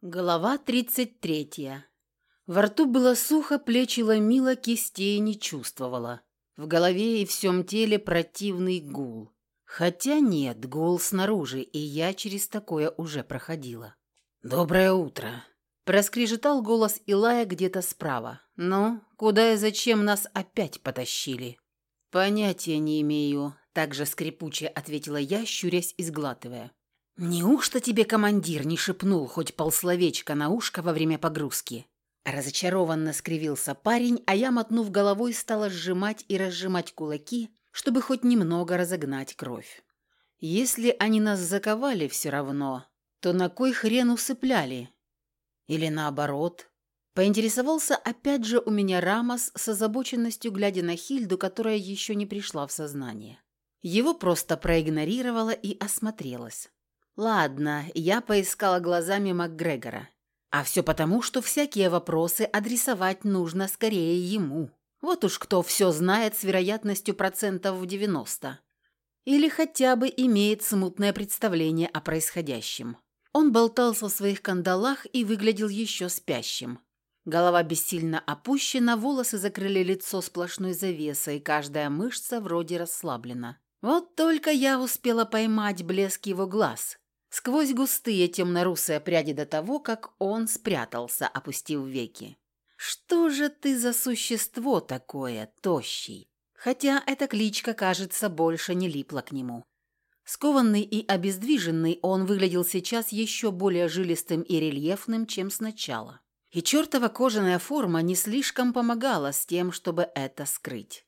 Глава 33. Во рту было сухо, плечи ломило, кистей не чувствовала. В голове и всем теле противный гул. Хотя нет, гул снаружи, и я через такое уже проходила. «Доброе утро!» Проскрежетал голос Илая где-то справа. «Ну, куда и зачем нас опять потащили?» «Понятия не имею», – также скрипуче ответила я, щурясь и сглатывая. «Неужто тебе командир не шепнул хоть полсловечка на ушко во время погрузки?» Разочарованно скривился парень, а я, мотнув головой, стала сжимать и разжимать кулаки, чтобы хоть немного разогнать кровь. Если они нас заковали все равно, то на кой хрен усыпляли? Или наоборот? Поинтересовался опять же у меня Рамос с озабоченностью, глядя на Хильду, которая еще не пришла в сознание. Его просто проигнорировала и осмотрелась. Ладно, я поискала глазами МакГрегора. А все потому, что всякие вопросы адресовать нужно скорее ему. Вот уж кто все знает с вероятностью процентов в 90. Или хотя бы имеет смутное представление о происходящем. Он болтался в своих кандалах и выглядел еще спящим. Голова бессильно опущена, волосы закрыли лицо сплошной завесой, каждая мышца вроде расслаблена. Вот только я успела поймать блеск его глаз, сквозь густые темно-русые пряди до того, как он спрятался, опустив веки. «Что же ты за существо такое, тощий?» Хотя эта кличка, кажется, больше не липла к нему. Скованный и обездвиженный, он выглядел сейчас еще более жилистым и рельефным, чем сначала. И чертова кожаная форма не слишком помогала с тем, чтобы это скрыть.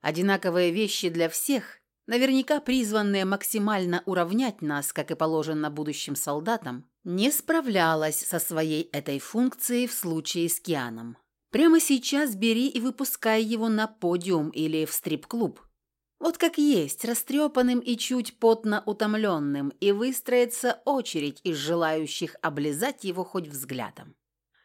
Одинаковые вещи для всех наверняка призванная максимально уравнять нас, как и положено будущим солдатам, не справлялась со своей этой функцией в случае с Кианом. Прямо сейчас бери и выпускай его на подиум или в стрип-клуб. Вот как есть, растрепанным и чуть потно утомленным, и выстроится очередь из желающих облизать его хоть взглядом.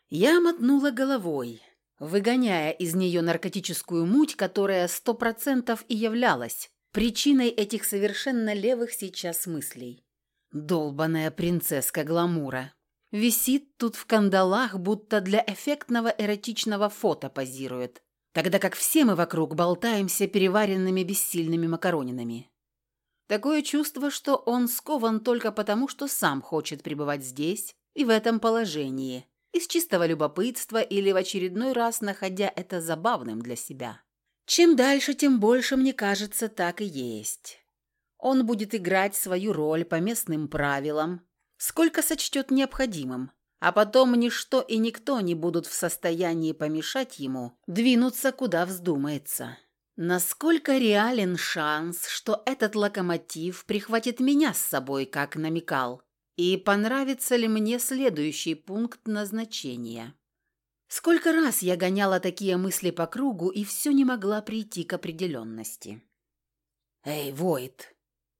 Я мотнула головой, выгоняя из нее наркотическую муть, которая сто процентов и являлась причиной этих совершенно левых сейчас мыслей. Долбаная принцесска гламура. Висит тут в кандалах, будто для эффектного эротичного фото позирует, тогда как все мы вокруг болтаемся переваренными бессильными макаронинами. Такое чувство, что он скован только потому, что сам хочет пребывать здесь и в этом положении, из чистого любопытства или в очередной раз находя это забавным для себя. Чем дальше, тем больше, мне кажется, так и есть. Он будет играть свою роль по местным правилам, сколько сочтет необходимым, а потом ничто и никто не будут в состоянии помешать ему двинуться, куда вздумается. Насколько реален шанс, что этот локомотив прихватит меня с собой, как намекал, и понравится ли мне следующий пункт назначения? Сколько раз я гоняла такие мысли по кругу и все не могла прийти к определенности. «Эй, Войт,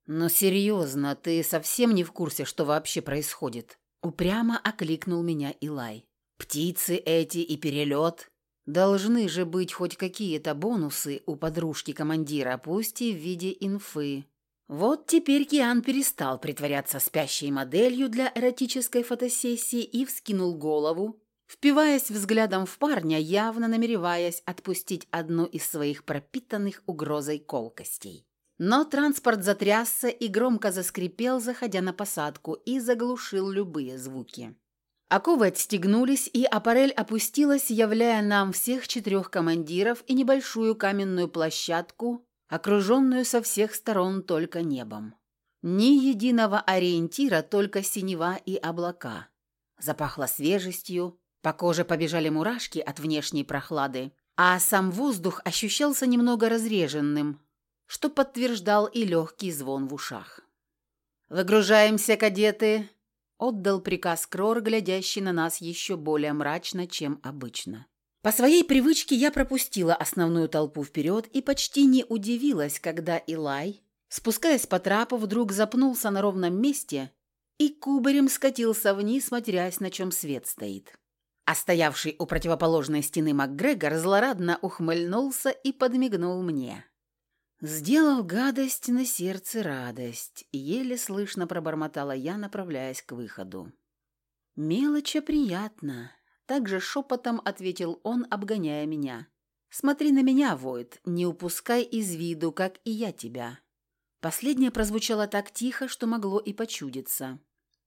но серьезно, ты совсем не в курсе, что вообще происходит?» Упрямо окликнул меня Илай. «Птицы эти и перелет. Должны же быть хоть какие-то бонусы у подружки командира, пусть и в виде инфы». Вот теперь Киан перестал притворяться спящей моделью для эротической фотосессии и вскинул голову, впиваясь взглядом в парня, явно намереваясь отпустить одну из своих пропитанных угрозой колкостей. Но транспорт затрясся и громко заскрипел, заходя на посадку, и заглушил любые звуки. Оковы отстегнулись, и аппарель опустилась, являя нам всех четырех командиров и небольшую каменную площадку, окруженную со всех сторон только небом. Ни единого ориентира, только синева и облака. Запахло свежестью, по коже побежали мурашки от внешней прохлады, а сам воздух ощущался немного разреженным, что подтверждал и легкий звон в ушах. «Выгружаемся, кадеты!» – отдал приказ Крор, глядящий на нас еще более мрачно, чем обычно. По своей привычке я пропустила основную толпу вперед и почти не удивилась, когда Илай, спускаясь по трапу, вдруг запнулся на ровном месте и кубарем скатился вниз, матерясь, на чем свет стоит. А стоявший у противоположной стены МакГрегор злорадно ухмыльнулся и подмигнул мне. Сделал гадость на сердце радость, еле слышно пробормотала я, направляясь к выходу. «Мелочь приятно», — также шепотом ответил он, обгоняя меня. «Смотри на меня, Войд, не упускай из виду, как и я тебя». Последнее прозвучало так тихо, что могло и почудиться.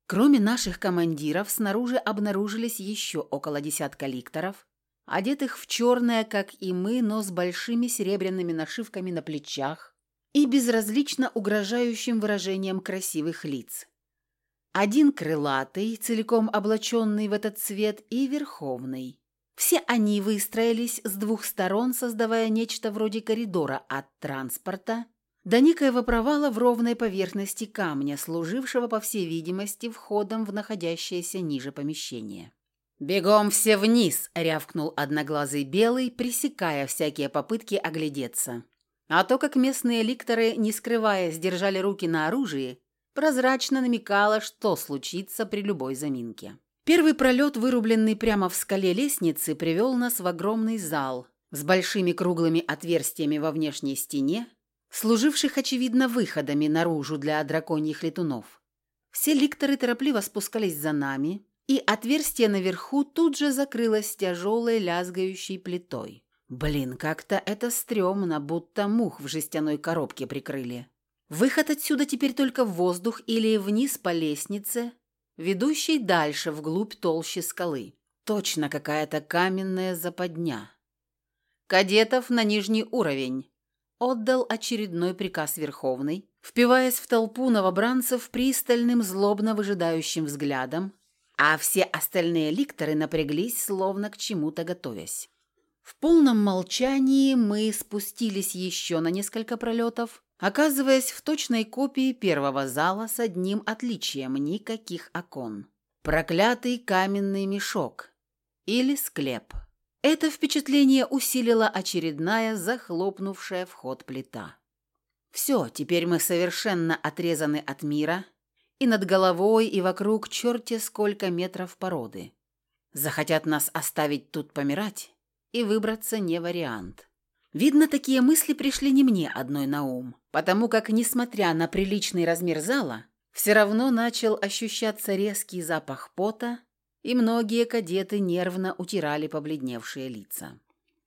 Кроме наших командиров, снаружи обнаружились еще около десятка ликторов, одетых в черное, как и мы, но с большими серебряными нашивками на плечах и безразлично угрожающим выражением красивых лиц. Один крылатый, целиком облаченный в этот цвет, и верховный. Все они выстроились с двух сторон, создавая нечто вроде коридора от транспорта до некоего провала в ровной поверхности камня, служившего, по всей видимости, входом в находящееся ниже помещение. «Бегом все вниз!» – рявкнул одноглазый белый, пресекая всякие попытки оглядеться. А то, как местные ликторы, не скрываясь, держали руки на оружии, прозрачно намекало, что случится при любой заминке. Первый пролет, вырубленный прямо в скале лестницы, привел нас в огромный зал с большими круглыми отверстиями во внешней стене, служивших, очевидно, выходами наружу для драконьих летунов. Все ликторы торопливо спускались за нами, и отверстие наверху тут же закрылось тяжелой лязгающей плитой. Блин, как-то это стрёмно, будто мух в жестяной коробке прикрыли. Выход отсюда теперь только в воздух или вниз по лестнице, ведущей дальше вглубь толщи скалы. Точно какая-то каменная западня. «Кадетов на нижний уровень!» Отдал очередной приказ Верховный, впиваясь в толпу новобранцев пристальным, злобно выжидающим взглядом, а все остальные ликторы напряглись, словно к чему-то готовясь. В полном молчании мы спустились еще на несколько пролетов, оказываясь в точной копии первого зала с одним отличием – никаких окон. Проклятый каменный мешок или склеп – это впечатление усилила очередная захлопнувшая вход плита. Все, теперь мы совершенно отрезаны от мира, и над головой, и вокруг черти сколько метров породы. Захотят нас оставить тут помирать, и выбраться не вариант. Видно, такие мысли пришли не мне одной на ум, потому как, несмотря на приличный размер зала, все равно начал ощущаться резкий запах пота и многие кадеты нервно утирали побледневшие лица.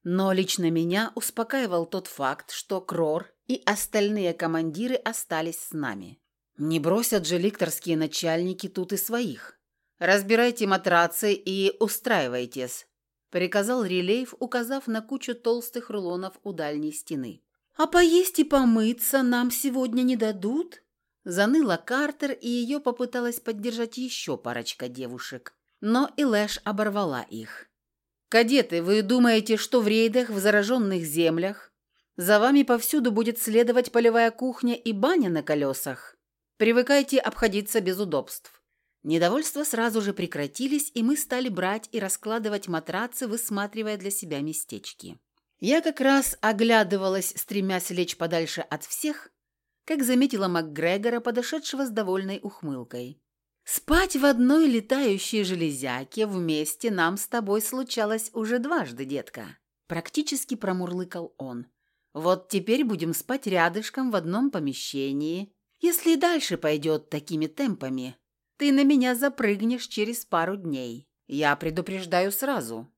Но лично меня успокаивал тот факт, что Крор и остальные командиры остались с нами. Не бросят же ликторские начальники тут и своих. «Разбирайте матрацы и устраивайтесь», — приказал Релейв, указав на кучу толстых рулонов у дальней стены. «А поесть и помыться нам сегодня не дадут?» Заныла Картер, и ее попыталась поддержать еще парочка девушек но Илэш оборвала их. «Кадеты, вы думаете, что в рейдах в зараженных землях за вами повсюду будет следовать полевая кухня и баня на колесах? Привыкайте обходиться без удобств». Недовольства сразу же прекратились, и мы стали брать и раскладывать матрацы, высматривая для себя местечки. Я как раз оглядывалась, стремясь лечь подальше от всех, как заметила МакГрегора, подошедшего с довольной ухмылкой. Спать в одной летающей железяке вместе нам с тобой случалось уже дважды, детка. Практически промурлыкал он. Вот теперь будем спать рядышком в одном помещении. Если и дальше пойдет такими темпами, ты на меня запрыгнешь через пару дней. Я предупреждаю сразу.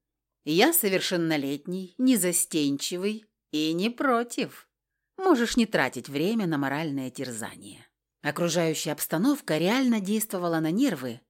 Я совершеннолетний, незастенчивый и не против. Можешь не тратить время на моральное терзание. Окружающая обстановка реально действовала на нервы,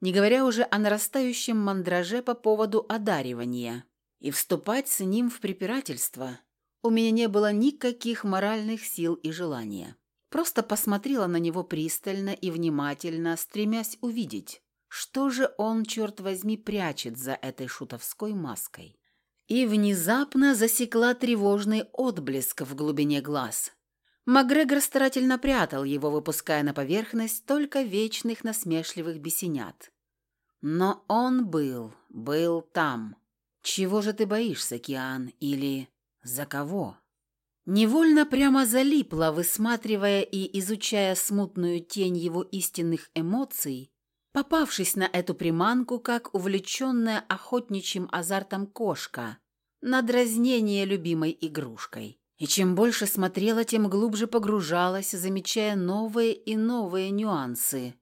не говоря уже о нарастающем мандраже по поводу одаривания. И вступать с ним в препирательство у меня не было никаких моральных сил и желания. Просто посмотрела на него пристально и внимательно, стремясь увидеть, что же он, черт возьми, прячет за этой шутовской маской. И внезапно засекла тревожный отблеск в глубине глаз – Макгрегор старательно прятал его, выпуская на поверхность только вечных насмешливых бесенят. Но он был, был там. Чего же ты боишься, Киан, или за кого? Невольно прямо залипла, высматривая и изучая смутную тень его истинных эмоций, попавшись на эту приманку, как увлеченная охотничьим азартом кошка, на дразнение любимой игрушкой. И чем больше смотрела, тем глубже погружалась, замечая новые и новые нюансы.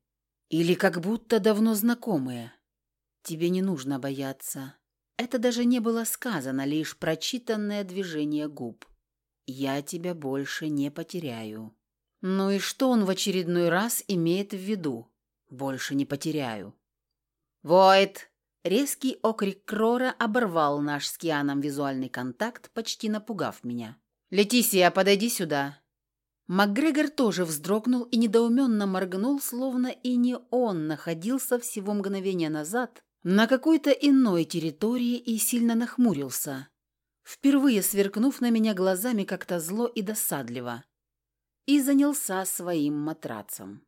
Или как будто давно знакомые. Тебе не нужно бояться. Это даже не было сказано, лишь прочитанное движение губ. Я тебя больше не потеряю. Ну и что он в очередной раз имеет в виду? Больше не потеряю. «Войт!» Резкий окрик Крора оборвал наш с Кианом визуальный контакт, почти напугав меня. «Летисия, подойди сюда!» МакГрегор тоже вздрогнул и недоуменно моргнул, словно и не он находился всего мгновения назад на какой-то иной территории и сильно нахмурился, впервые сверкнув на меня глазами как-то зло и досадливо, и занялся своим матрацем.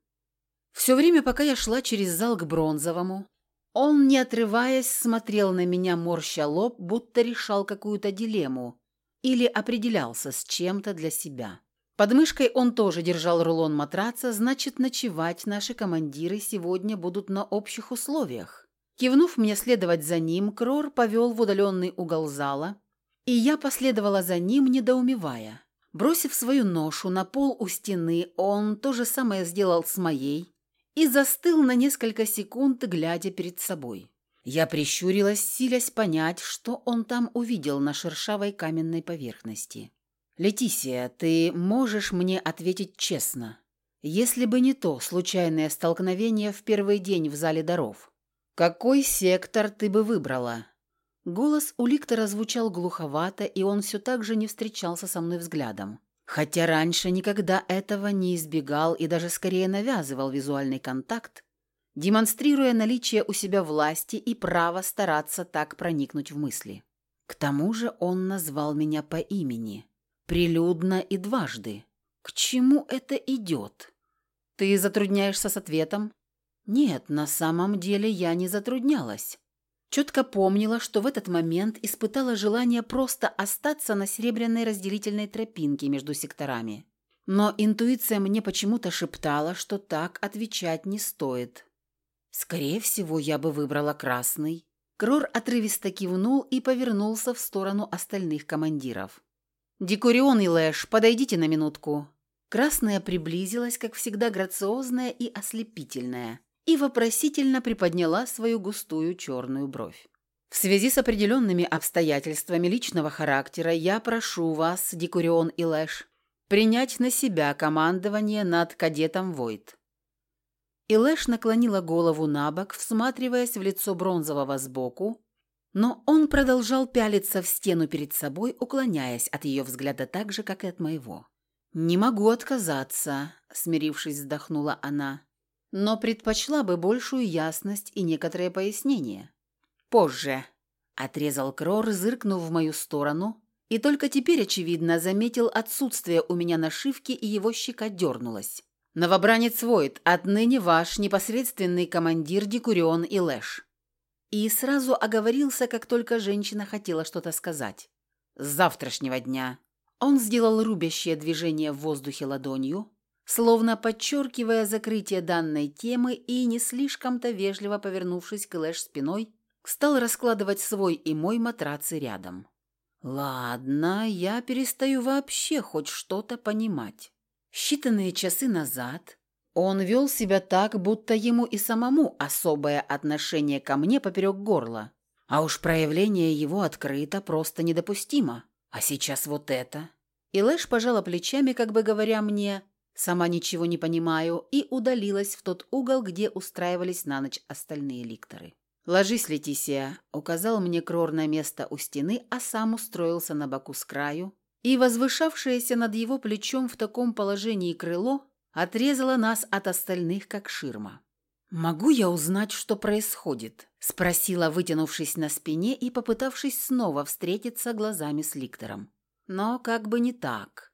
Все время, пока я шла через зал к бронзовому, он, не отрываясь, смотрел на меня, морща лоб, будто решал какую-то дилемму или определялся с чем-то для себя. Под мышкой он тоже держал рулон матраца, значит, ночевать наши командиры сегодня будут на общих условиях. Кивнув мне следовать за ним, Крор повел в удаленный угол зала, и я последовала за ним, недоумевая. Бросив свою ношу на пол у стены, он то же самое сделал с моей, и застыл на несколько секунд, глядя перед собой. Я прищурилась, силясь понять, что он там увидел на шершавой каменной поверхности. «Летисия, ты можешь мне ответить честно? Если бы не то случайное столкновение в первый день в Зале даров, какой сектор ты бы выбрала?» Голос у Ликтора звучал глуховато, и он все так же не встречался со мной взглядом. Хотя раньше никогда этого не избегал и даже скорее навязывал визуальный контакт, демонстрируя наличие у себя власти и право стараться так проникнуть в мысли. К тому же он назвал меня по имени, прилюдно и дважды. К чему это идет? Ты затрудняешься с ответом? Нет, на самом деле я не затруднялась. Четко помнила, что в этот момент испытала желание просто остаться на серебряной разделительной тропинке между секторами. Но интуиция мне почему-то шептала, что так отвечать не стоит. Скорее всего, я бы выбрала красный. Крор отрывисто кивнул и повернулся в сторону остальных командиров. «Декурион и Лэш, подойдите на минутку». Красная приблизилась, как всегда, грациозная и ослепительная и вопросительно приподняла свою густую черную бровь. «В связи с определенными обстоятельствами личного характера я прошу вас, Декурион и Лэш, принять на себя командование над кадетом Войт». Илэш наклонила голову на бок, всматриваясь в лицо бронзового сбоку, но он продолжал пялиться в стену перед собой, уклоняясь от ее взгляда так же, как и от моего. «Не могу отказаться», — смирившись, вздохнула она но предпочла бы большую ясность и некоторые пояснения. «Позже», — отрезал Крор, зыркнув в мою сторону, и только теперь, очевидно, заметил отсутствие у меня нашивки, и его щека дернулась. «Новобранец Войт, отныне ваш непосредственный командир Декурион и Лэш». И сразу оговорился, как только женщина хотела что-то сказать. «С завтрашнего дня». Он сделал рубящее движение в воздухе ладонью, словно подчеркивая закрытие данной темы и, не слишком-то вежливо повернувшись к Лэш спиной, стал раскладывать свой и мой матрацы рядом. «Ладно, я перестаю вообще хоть что-то понимать. Считанные часы назад он вел себя так, будто ему и самому особое отношение ко мне поперек горла. А уж проявление его открыто просто недопустимо. А сейчас вот это». И Лэш пожала плечами, как бы говоря мне Сама ничего не понимаю и удалилась в тот угол, где устраивались на ночь остальные ликторы. «Ложись, Летисия», — указал мне Крор на место у стены, а сам устроился на боку с краю, и возвышавшееся над его плечом в таком положении крыло отрезало нас от остальных, как ширма. «Могу я узнать, что происходит?» — спросила, вытянувшись на спине и попытавшись снова встретиться глазами с ликтором. Но как бы не так.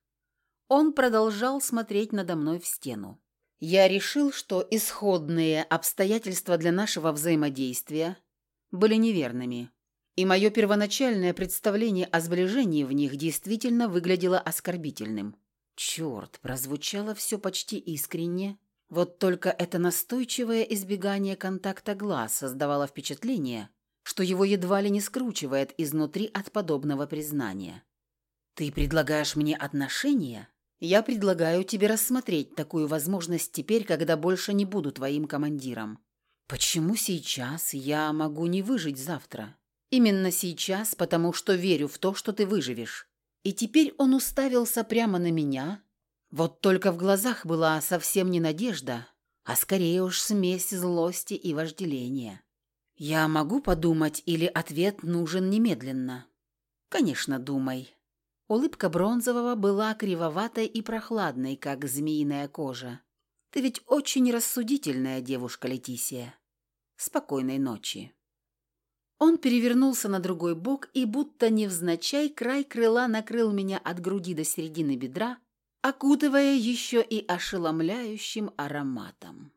Он продолжал смотреть надо мной в стену. Я решил, что исходные обстоятельства для нашего взаимодействия были неверными, и мое первоначальное представление о сближении в них действительно выглядело оскорбительным. Черт, прозвучало все почти искренне. Вот только это настойчивое избегание контакта глаз создавало впечатление, что его едва ли не скручивает изнутри от подобного признания. «Ты предлагаешь мне отношения?» Я предлагаю тебе рассмотреть такую возможность теперь, когда больше не буду твоим командиром. Почему сейчас я могу не выжить завтра? Именно сейчас, потому что верю в то, что ты выживешь. И теперь он уставился прямо на меня. Вот только в глазах была совсем не надежда, а скорее уж смесь злости и вожделения. Я могу подумать или ответ нужен немедленно? Конечно, думай. Улыбка Бронзового была кривоватой и прохладной, как змеиная кожа. Ты ведь очень рассудительная девушка, Летисия. Спокойной ночи. Он перевернулся на другой бок и, будто невзначай, край крыла накрыл меня от груди до середины бедра, окутывая еще и ошеломляющим ароматом.